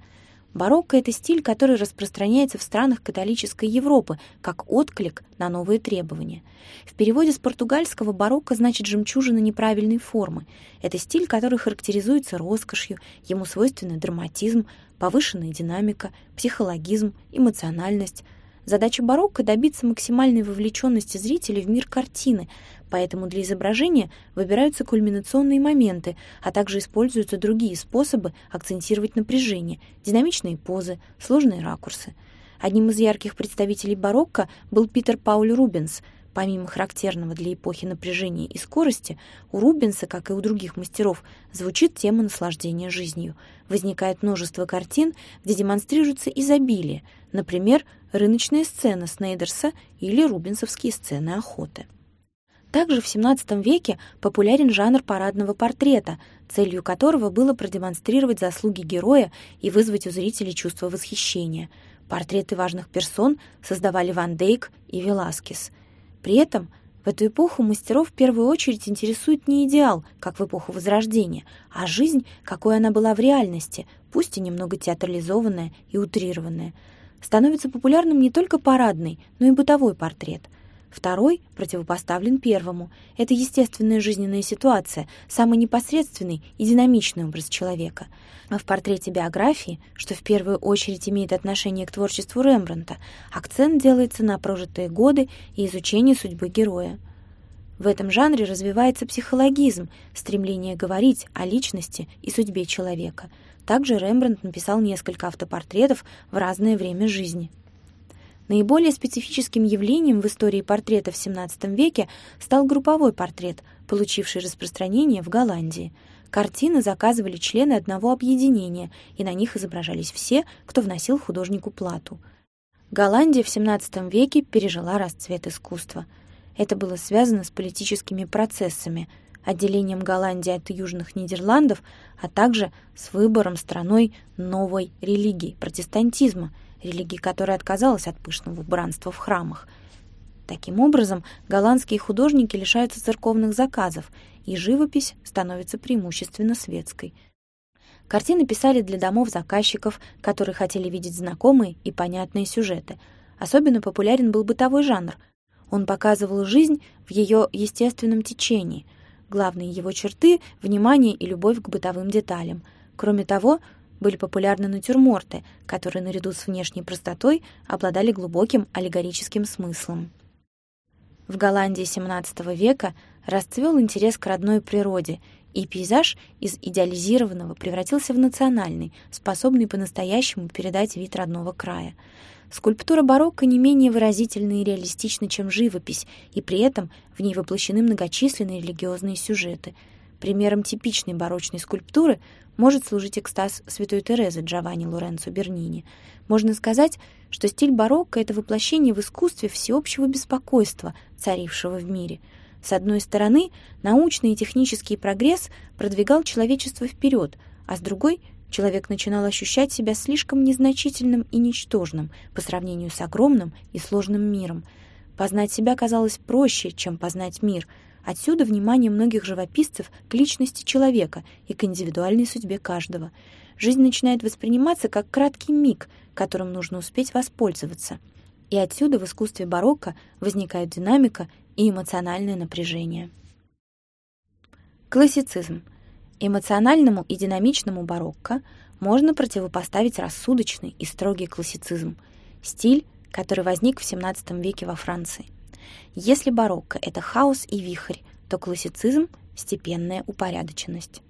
Барокко — это стиль, который распространяется в странах католической Европы как отклик на новые требования. В переводе с португальского барокко значит «жемчужина неправильной формы». Это стиль, который характеризуется роскошью, ему свойственны драматизм, повышенная динамика, психологизм, эмоциональность — Задача барокко — добиться максимальной вовлеченности зрителей в мир картины, поэтому для изображения выбираются кульминационные моменты, а также используются другие способы акцентировать напряжение, динамичные позы, сложные ракурсы. Одним из ярких представителей барокко был Питер Пауль Рубенс — Помимо характерного для эпохи напряжения и скорости, у Рубенса, как и у других мастеров, звучит тема наслаждения жизнью. Возникает множество картин, где демонстрируется изобилие, например, рыночная сцена Снейдерса или рубенсовские сцены охоты. Также в XVII веке популярен жанр парадного портрета, целью которого было продемонстрировать заслуги героя и вызвать у зрителей чувство восхищения. Портреты важных персон создавали Ван Дейк и Веласкес – при этом в эту эпоху мастеров в первую очередь интересует не идеал, как в эпоху Возрождения, а жизнь, какой она была в реальности, пусть и немного театрализованная и утрированная. Становится популярным не только парадный, но и бытовой портрет – Второй противопоставлен первому. Это естественная жизненная ситуация, самый непосредственный и динамичный образ человека. А в портрете биографии, что в первую очередь имеет отношение к творчеству Рембрандта, акцент делается на прожитые годы и изучение судьбы героя. В этом жанре развивается психологизм, стремление говорить о личности и судьбе человека. Также Рембрандт написал несколько автопортретов в разное время жизни. Наиболее специфическим явлением в истории портрета в XVII веке стал групповой портрет, получивший распространение в Голландии. Картины заказывали члены одного объединения, и на них изображались все, кто вносил художнику плату. Голландия в XVII веке пережила расцвет искусства. Это было связано с политическими процессами, отделением Голландии от Южных Нидерландов, а также с выбором страной новой религии – протестантизма – религии которая отказалась от пышного убранства в храмах. Таким образом, голландские художники лишаются церковных заказов, и живопись становится преимущественно светской. Картины писали для домов заказчиков, которые хотели видеть знакомые и понятные сюжеты. Особенно популярен был бытовой жанр. Он показывал жизнь в ее естественном течении. Главные его черты — внимание и любовь к бытовым деталям. Кроме того, были популярны натюрморты, которые наряду с внешней простотой обладали глубоким аллегорическим смыслом. В Голландии XVII века расцвел интерес к родной природе, и пейзаж из идеализированного превратился в национальный, способный по-настоящему передать вид родного края. Скульптура барокко не менее выразительна и реалистична, чем живопись, и при этом в ней воплощены многочисленные религиозные сюжеты. Примером типичной барочной скульптуры может служить экстаз святой Терезы Джованни Лоренцо Бернини. Можно сказать, что стиль барокко — это воплощение в искусстве всеобщего беспокойства, царившего в мире. С одной стороны, научный и технический прогресс продвигал человечество вперед, а с другой — человек начинал ощущать себя слишком незначительным и ничтожным по сравнению с огромным и сложным миром. Познать себя казалось проще, чем познать мир — Отсюда внимание многих живописцев к личности человека и к индивидуальной судьбе каждого. Жизнь начинает восприниматься как краткий миг, которым нужно успеть воспользоваться. И отсюда в искусстве барокко возникает динамика и эмоциональное напряжение. Классицизм. Эмоциональному и динамичному барокко можно противопоставить рассудочный и строгий классицизм, стиль, который возник в XVII веке во Франции. Если барокко — это хаос и вихрь, то классицизм — степенная упорядоченность.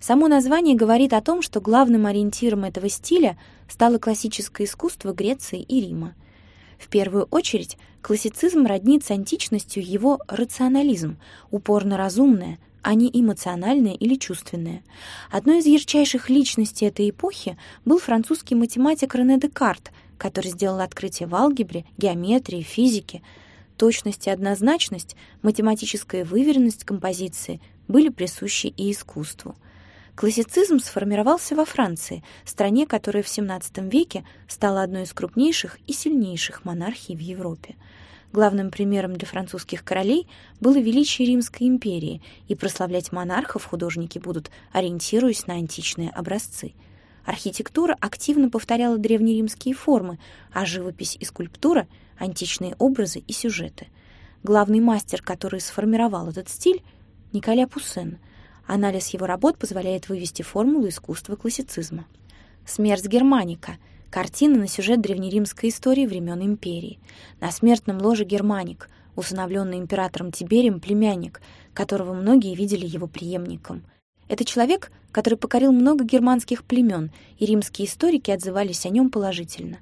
Само название говорит о том, что главным ориентиром этого стиля стало классическое искусство Греции и Рима. В первую очередь, классицизм роднит с античностью его рационализм, упорно разумное, а не эмоциональное или чувственное. Одной из ярчайших личностей этой эпохи был французский математик Рене Декарт, который сделал открытие в алгебре, геометрии, физике — Точность и однозначность, математическая выверенность композиции были присущи и искусству. Классицизм сформировался во Франции, стране, которая в XVII веке стала одной из крупнейших и сильнейших монархий в Европе. Главным примером для французских королей было величие Римской империи, и прославлять монархов художники будут, ориентируясь на античные образцы. Архитектура активно повторяла древнеримские формы, а живопись и скульптура — античные образы и сюжеты. Главный мастер, который сформировал этот стиль — Николя Пуссен. Анализ его работ позволяет вывести формулу искусства классицизма. «Смерть Германика» — картина на сюжет древнеримской истории времен империи. На смертном ложе Германик, усыновленный императором Тиберием племянник, которого многие видели его преемником. Это человек, который покорил много германских племен, и римские историки отзывались о нем положительно.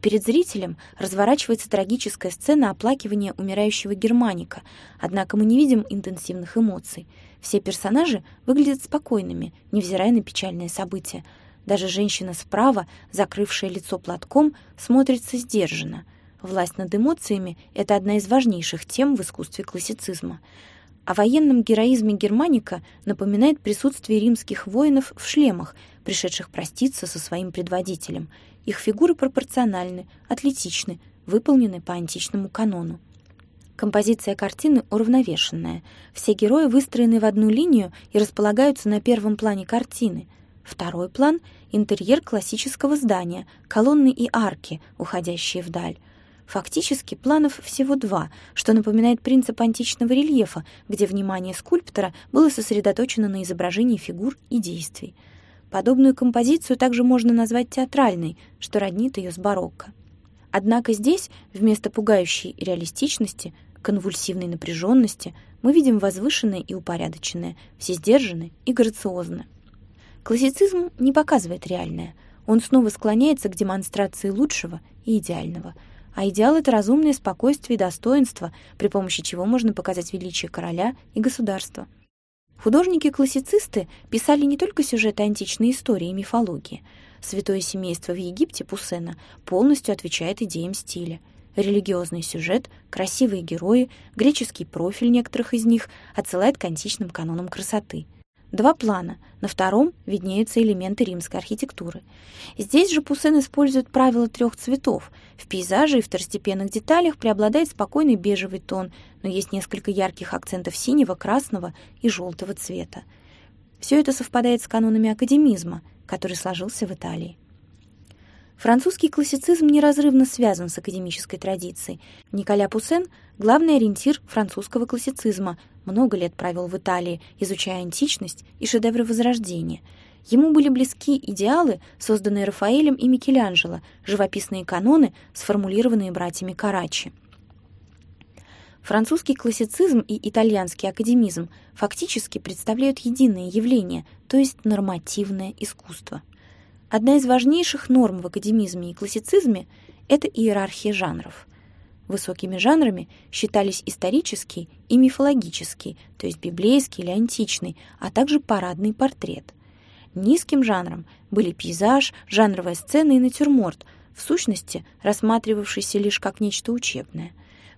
Перед зрителем разворачивается трагическая сцена оплакивания умирающего германика, однако мы не видим интенсивных эмоций. Все персонажи выглядят спокойными, невзирая на печальные события. Даже женщина справа, закрывшая лицо платком, смотрится сдержанно. Власть над эмоциями — это одна из важнейших тем в искусстве классицизма. О военном героизме Германика напоминает присутствие римских воинов в шлемах, пришедших проститься со своим предводителем — их фигуры пропорциональны, атлетичны, выполнены по античному канону. Композиция картины уравновешенная. Все герои выстроены в одну линию и располагаются на первом плане картины. Второй план — интерьер классического здания, колонны и арки, уходящие вдаль. Фактически планов всего два, что напоминает принцип античного рельефа, где внимание скульптора было сосредоточено на изображении фигур и действий. Подобную композицию также можно назвать театральной, что роднит ее с барокко. Однако здесь, вместо пугающей реалистичности, конвульсивной напряженности, мы видим возвышенное и упорядоченное, все сдержанное и грациозное. Классицизм не показывает реальное, он снова склоняется к демонстрации лучшего и идеального. а идеал — это разумное спокойствие и достоинство, при помощи чего можно показать величие короля и государства. Художники-классицисты писали не только сюжеты античной истории и мифологии. Святое семейство в Египте Пуссена полностью отвечает идеям стиля. Религиозный сюжет, красивые герои, греческий профиль некоторых из них отсылает к античным канонам красоты — Два плана. На втором виднеются элементы римской архитектуры. Здесь же Пуссен использует правило трех цветов. В пейзаже и второстепенных деталях преобладает спокойный бежевый тон, но есть несколько ярких акцентов синего, красного и желтого цвета. Все это совпадает с канонами академизма, который сложился в Италии. Французский классицизм неразрывно связан с академической традицией. Николя Пуссен — главный ориентир французского классицизма, много лет провел в Италии, изучая античность и шедевры Возрождения. Ему были близки идеалы, созданные Рафаэлем и Микеланджело, живописные каноны, сформулированные братьями Карачи. Французский классицизм и итальянский академизм фактически представляют единое явление, то есть нормативное искусство. Одна из важнейших норм в академизме и классицизме — это иерархия жанров. Высокими жанрами считались исторический и мифологический, то есть библейский или античный, а также парадный портрет. Низким жанром были пейзаж, жанровая сцена и натюрморт, в сущности рассматривавшийся лишь как нечто учебное.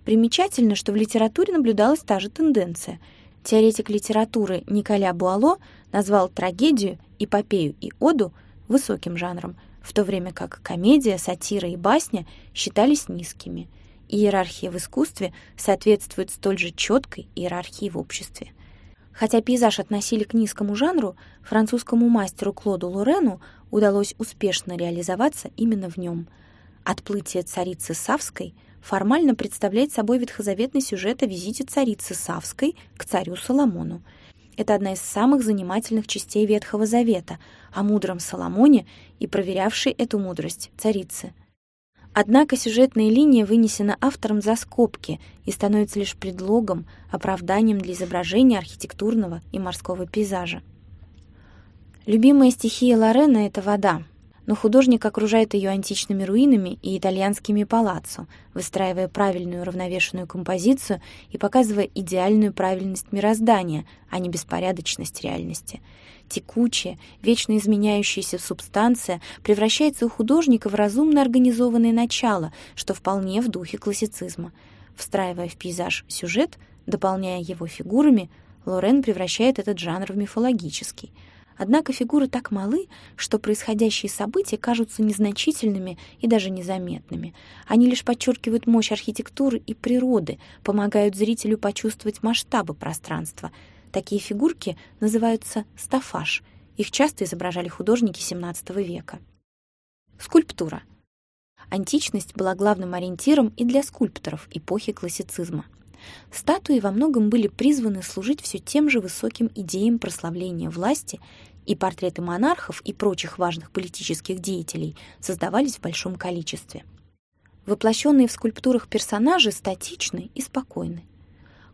Примечательно, что в литературе наблюдалась та же тенденция. Теоретик литературы Николя Буало назвал трагедию, эпопею и оду – высоким жанром, в то время как комедия, сатира и басня считались низкими. Иерархия в искусстве соответствует столь же четкой иерархии в обществе. Хотя пейзаж относили к низкому жанру, французскому мастеру Клоду Лорену удалось успешно реализоваться именно в нем. Отплытие царицы Савской формально представляет собой ветхозаветный сюжет о визите царицы Савской к царю Соломону — это одна из самых занимательных частей Ветхого Завета о мудром Соломоне и проверявшей эту мудрость царице. Однако сюжетная линия вынесена автором за скобки и становится лишь предлогом, оправданием для изображения архитектурного и морского пейзажа. Любимая стихия Лорена — это вода — но художник окружает ее античными руинами и итальянскими палаццо, выстраивая правильную равновешенную композицию и показывая идеальную правильность мироздания, а не беспорядочность реальности. Текучая, вечно изменяющаяся субстанция превращается у художника в разумно организованное начало, что вполне в духе классицизма. Встраивая в пейзаж сюжет, дополняя его фигурами, Лорен превращает этот жанр в мифологический — Однако фигуры так малы, что происходящие события кажутся незначительными и даже незаметными. Они лишь подчеркивают мощь архитектуры и природы, помогают зрителю почувствовать масштабы пространства. Такие фигурки называются стафаж. Их часто изображали художники XVII века. Скульптура. Античность была главным ориентиром и для скульпторов эпохи классицизма. Статуи во многом были призваны служить все тем же высоким идеям прославления власти и портреты монархов и прочих важных политических деятелей создавались в большом количестве. Воплощенные в скульптурах персонажи статичны и спокойны.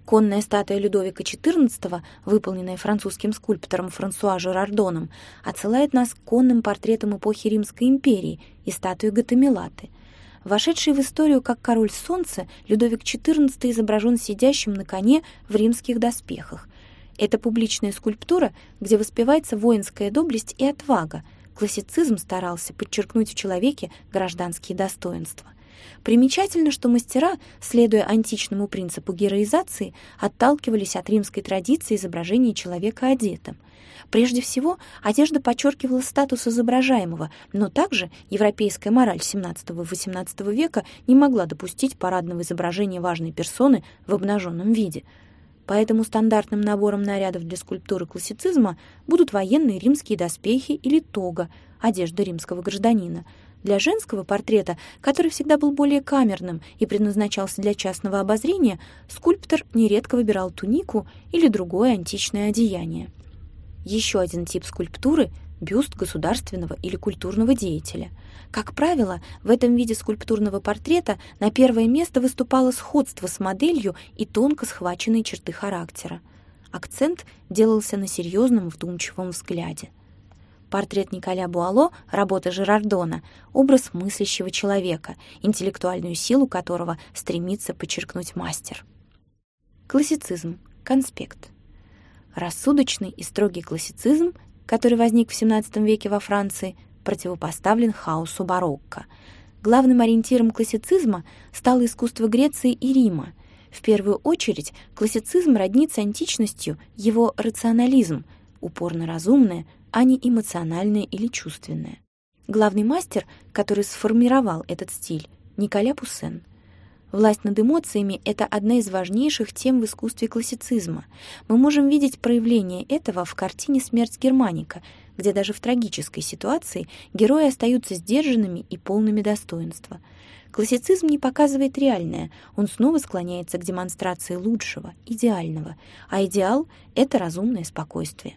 Конная статуя Людовика XIV, выполненная французским скульптором Франсуа Жерардоном, отсылает нас к конным портретам эпохи Римской империи и статуи Гатамилаты. Вошедший в историю как король солнца, Людовик XIV изображен сидящим на коне в римских доспехах, это публичная скульптура, где воспевается воинская доблесть и отвага. Классицизм старался подчеркнуть в человеке гражданские достоинства. Примечательно, что мастера, следуя античному принципу героизации, отталкивались от римской традиции изображения человека одетым. Прежде всего, одежда подчеркивала статус изображаемого, но также европейская мораль XVII-XVIII века не могла допустить парадного изображения важной персоны в обнаженном виде — Поэтому стандартным набором нарядов для скульптуры классицизма будут военные римские доспехи или тога, одежда римского гражданина. Для женского портрета, который всегда был более камерным и предназначался для частного обозрения, скульптор нередко выбирал тунику или другое античное одеяние. Еще один тип скульптуры — бюст государственного или культурного деятеля — как правило, в этом виде скульптурного портрета на первое место выступало сходство с моделью и тонко схваченные черты характера. Акцент делался на серьезном вдумчивом взгляде. Портрет Николя Буало, работа Жерардона, образ мыслящего человека, интеллектуальную силу которого стремится подчеркнуть мастер. Классицизм. Конспект. Рассудочный и строгий классицизм, который возник в XVII веке во Франции, противопоставлен хаосу барокко. Главным ориентиром классицизма стало искусство Греции и Рима. В первую очередь классицизм роднится античностью, его рационализм, упорно разумное, а не эмоциональное или чувственное. Главный мастер, который сформировал этот стиль, Николя Пуссен – Власть над эмоциями — это одна из важнейших тем в искусстве классицизма. Мы можем видеть проявление этого в картине «Смерть Германика», где даже в трагической ситуации герои остаются сдержанными и полными достоинства. Классицизм не показывает реальное, он снова склоняется к демонстрации лучшего, идеального, а идеал — это разумное спокойствие.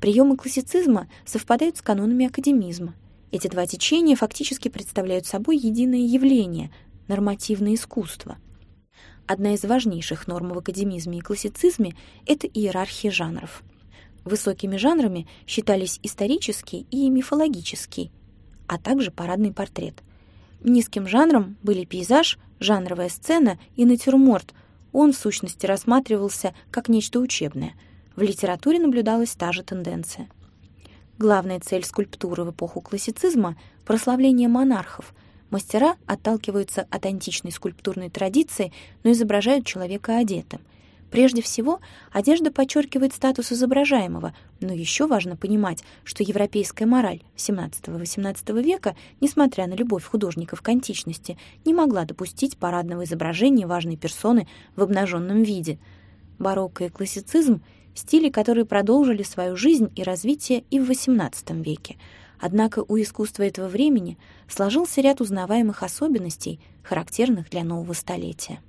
Приемы классицизма совпадают с канонами академизма. Эти два течения фактически представляют собой единое явление, нормативное искусство. Одна из важнейших норм в академизме и классицизме — это иерархия жанров. Высокими жанрами считались исторический и мифологический, а также парадный портрет. Низким жанром были пейзаж, жанровая сцена и натюрморт. Он, в сущности, рассматривался как нечто учебное. В литературе наблюдалась та же тенденция. Главная цель скульптуры в эпоху классицизма — прославление монархов — Мастера отталкиваются от античной скульптурной традиции, но изображают человека одетым. Прежде всего, одежда подчеркивает статус изображаемого, но еще важно понимать, что европейская мораль XVII-XVIII века, несмотря на любовь художников к античности, не могла допустить парадного изображения важной персоны в обнаженном виде. Барокко и классицизм — стили, которые продолжили свою жизнь и развитие и в XVIII веке — Однако у искусства этого времени сложился ряд узнаваемых особенностей, характерных для нового столетия.